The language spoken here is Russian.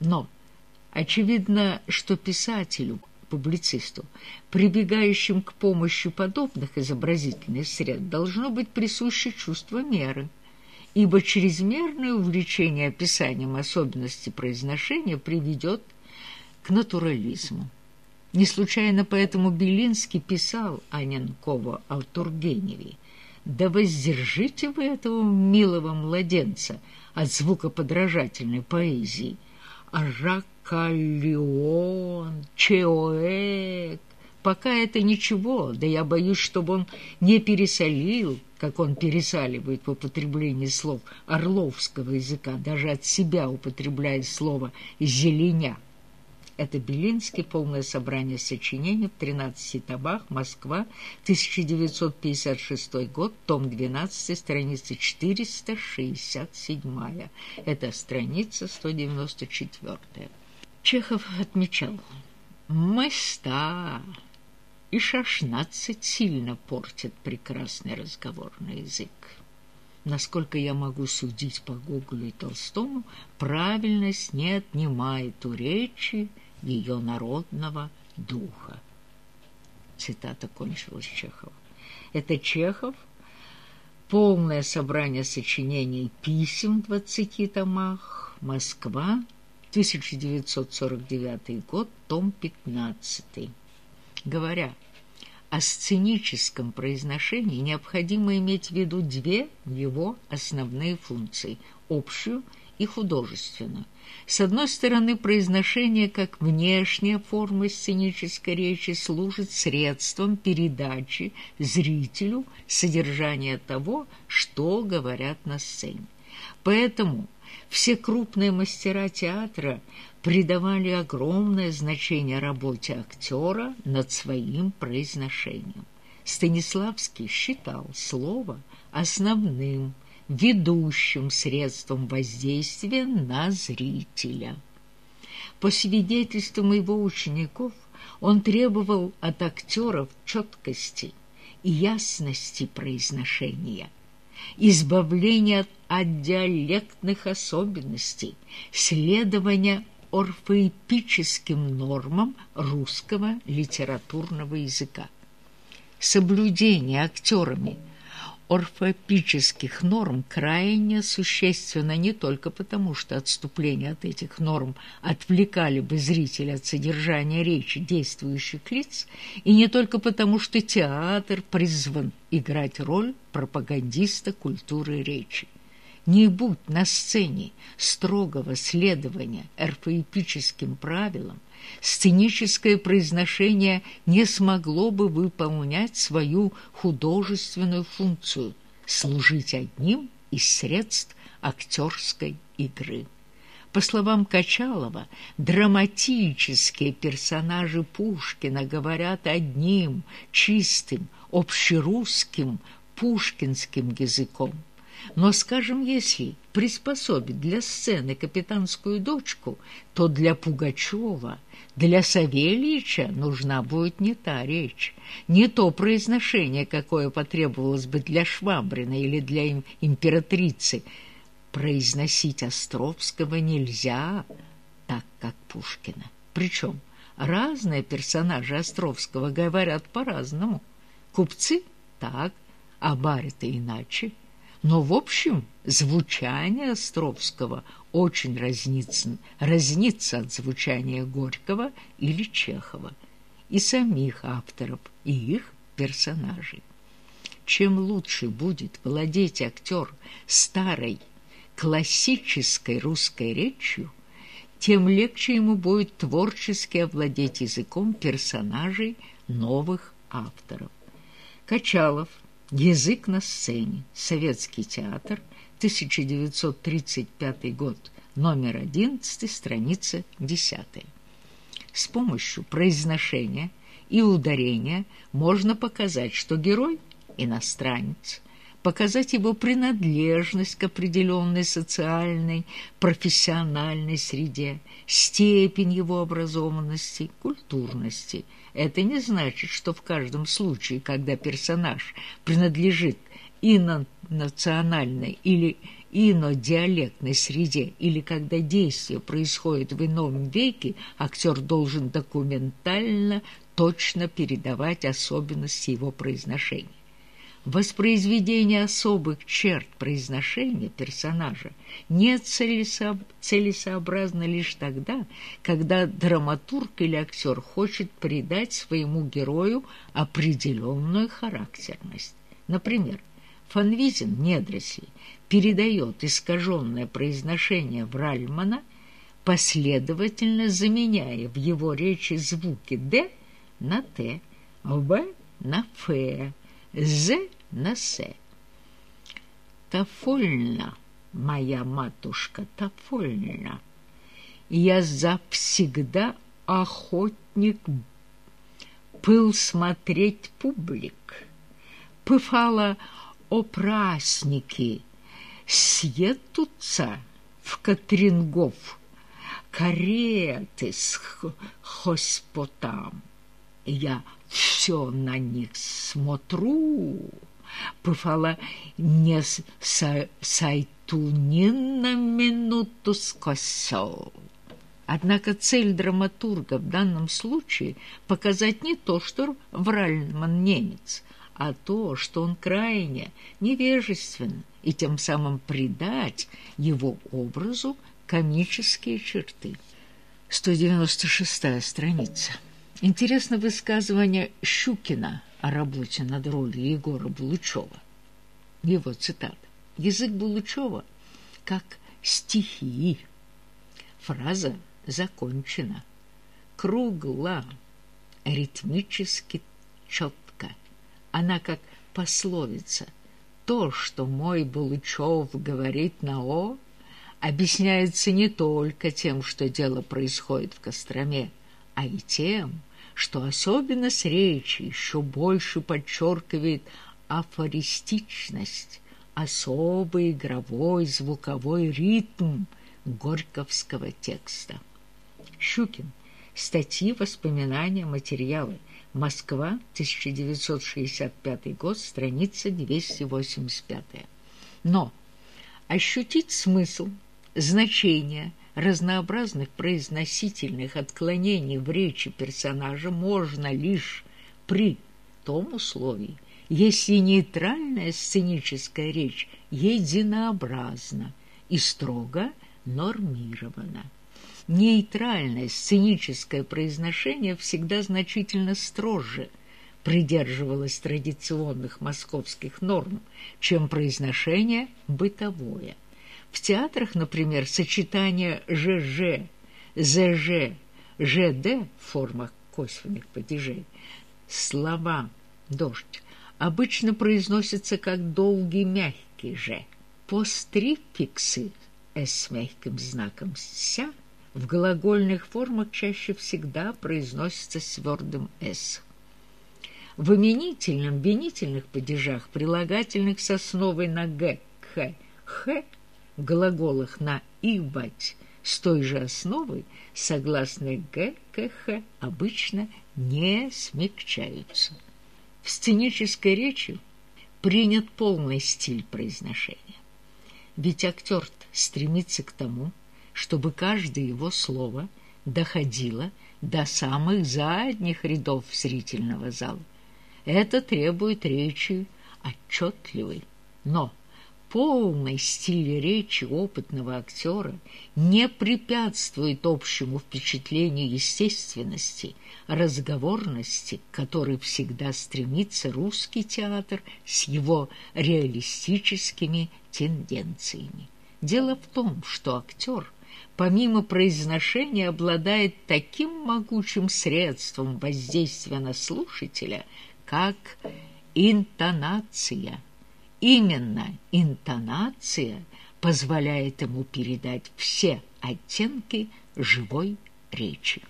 Но очевидно, что писателю, публицисту, прибегающим к помощи подобных изобразительных средств, должно быть присуще чувство меры, ибо чрезмерное увлечение описанием особенностей произношения приведет к натурализму. Не случайно поэтому Белинский писал Аненкова о Тургеневе. «Да воздержите вы этого милого младенца от звукоподражательной поэзии, Ракалион, Чеоэк, пока это ничего, да я боюсь, чтобы он не пересолил, как он пересаливает в употреблении слов орловского языка, даже от себя употребляет слово «зеленя». Это Белинский, полное собрание сочинений в 13 томах, Москва, 1956 год, том 12, страница 467. Это страница 194. Чехов отмечал, «Места и шашнадцать сильно портят прекрасный разговорный язык. Насколько я могу судить по Гоголю и Толстому, правильность не отнимает у речи, ее народного духа. Цитата кончилась Чехова. Это Чехов, полное собрание сочинений писем в двадцати томах, Москва, 1949 год, том 15. Говоря о сценическом произношении, необходимо иметь в виду две его основные функции – общую и художественную. С одной стороны, произношение как внешняя форма сценической речи служит средством передачи зрителю содержания того, что говорят на сцене. Поэтому все крупные мастера театра придавали огромное значение работе актера над своим произношением. Станиславский считал слово основным – ведущим средством воздействия на зрителя. По свидетельствам его учеников, он требовал от актеров четкости и ясности произношения, избавления от диалектных особенностей, следования орфоэпическим нормам русского литературного языка. Соблюдение актерами – орфопических норм крайне существенно не только потому, что отступление от этих норм отвлекали бы зрителя от содержания речи действующих лиц, и не только потому, что театр призван играть роль пропагандиста культуры речи. Не будь на сцене строгого следования орфоэпическим правилам, сценическое произношение не смогло бы выполнять свою художественную функцию – служить одним из средств актерской игры. По словам Качалова, драматические персонажи Пушкина говорят одним, чистым, общерусским, пушкинским языком – но, скажем, если приспособить для сцены капитанскую дочку, то для Пугачева, для Савельича нужна будет не та речь, не то произношение, какое потребовалось бы для Швабрина или для императрицы. Произносить Островского нельзя так, как Пушкина. Причем разные персонажи Островского говорят по-разному. Купцы – так, а барь-то иначе – но, в общем, звучание Островского очень разнится, разнится от звучания Горького или Чехова, и самих авторов, и их персонажей. Чем лучше будет владеть актер старой классической русской речью, тем легче ему будет творчески овладеть языком персонажей новых авторов. Качалов – Язык на сцене. Советский театр. 1935 год. Номер 11, страница 10. С помощью произношения и ударения можно показать, что герой – иностранец, показать его принадлежность к определенной социальной, профессиональной среде, степень его образованности, культурности – это не значит, что в каждом случае, когда персонаж принадлежит инонациональной или инодиалектной среде или когда действие происходит в ином веке, актер должен документально точно передавать особенности его произношения. Воспроизведение особых черт произношения персонажа не целесообразно лишь тогда, когда драматург или актер хочет придать своему герою определенную характерность. Например, Фанвизин «Недросли» передает искаженное произношение Вральмана, последовательно заменяя в его речи звуки «д» на «т», «в» на «ф», «з» на «с». «Тафольна, моя матушка, тафольна, я завсегда охотник пыл смотреть публик, пыфала о праздники, съедутся в Катрингов кареты с хоспотам. Я все на них смотрю, бывало, не сойду ни на минуту с косел. Однако цель драматурга в данном случае показать не то, что Вральман немец, а то, что он крайне невежествен, и тем самым придать его образу комические черты. 196 страница. Интересно высказывание Щукина о работе над ролью Егора Булычева. Его цитата. «Язык Булычева как стихии. Фраза закончена. Кругла, ритмически четко. Она как пословица. То, что мой Булычев говорит на «о», объясняется не только тем, что дело происходит в Костроме, а и тем, что особенность речи еще больше подчеркивает афористичность, особый игровой звуковой ритм горьковского текста. Щукин. Статьи, воспоминания, материалы. Москва, 1965 год, страница 285. Но ощутить смысл, значение – разнообразных произносительных отклонений в речи персонажа можно лишь при том условии, если нейтральная сценическая речь единообразна и строго нормирована. Нейтральное сценическое произношение всегда значительно строже придерживалось традиционных московских норм, чем произношение бытовое – в театрах, например, сочетание ЖЖ, ЗЖ, ЖД в формах косвенных падежей, слова «дождь» обычно произносятся как долгий мягкий «ж». Пострификсы «с» мягким знаком «ся» в глагольных формах чаще всегда произносятся с твердым «с». В именительном, винительных падежах прилагательных с основой на «г», «х», «х» глаголах на «ивать» с той же основой согласные «г», «к», «х» обычно не смягчаются. В сценической речи принят полный стиль произношения. Ведь актер стремится к тому, чтобы каждое его слово доходило до самых задних рядов зрительного зала. Это требует речи отчетливой, но полный стиль речи опытного актера не препятствует общему впечатлению естественности, разговорности, к которой всегда стремится русский театр с его реалистическими тенденциями. Дело в том, что актер, помимо произношения, обладает таким могучим средством воздействия на слушателя, как интонация – Именно интонация позволяет ему передать все оттенки живой речи.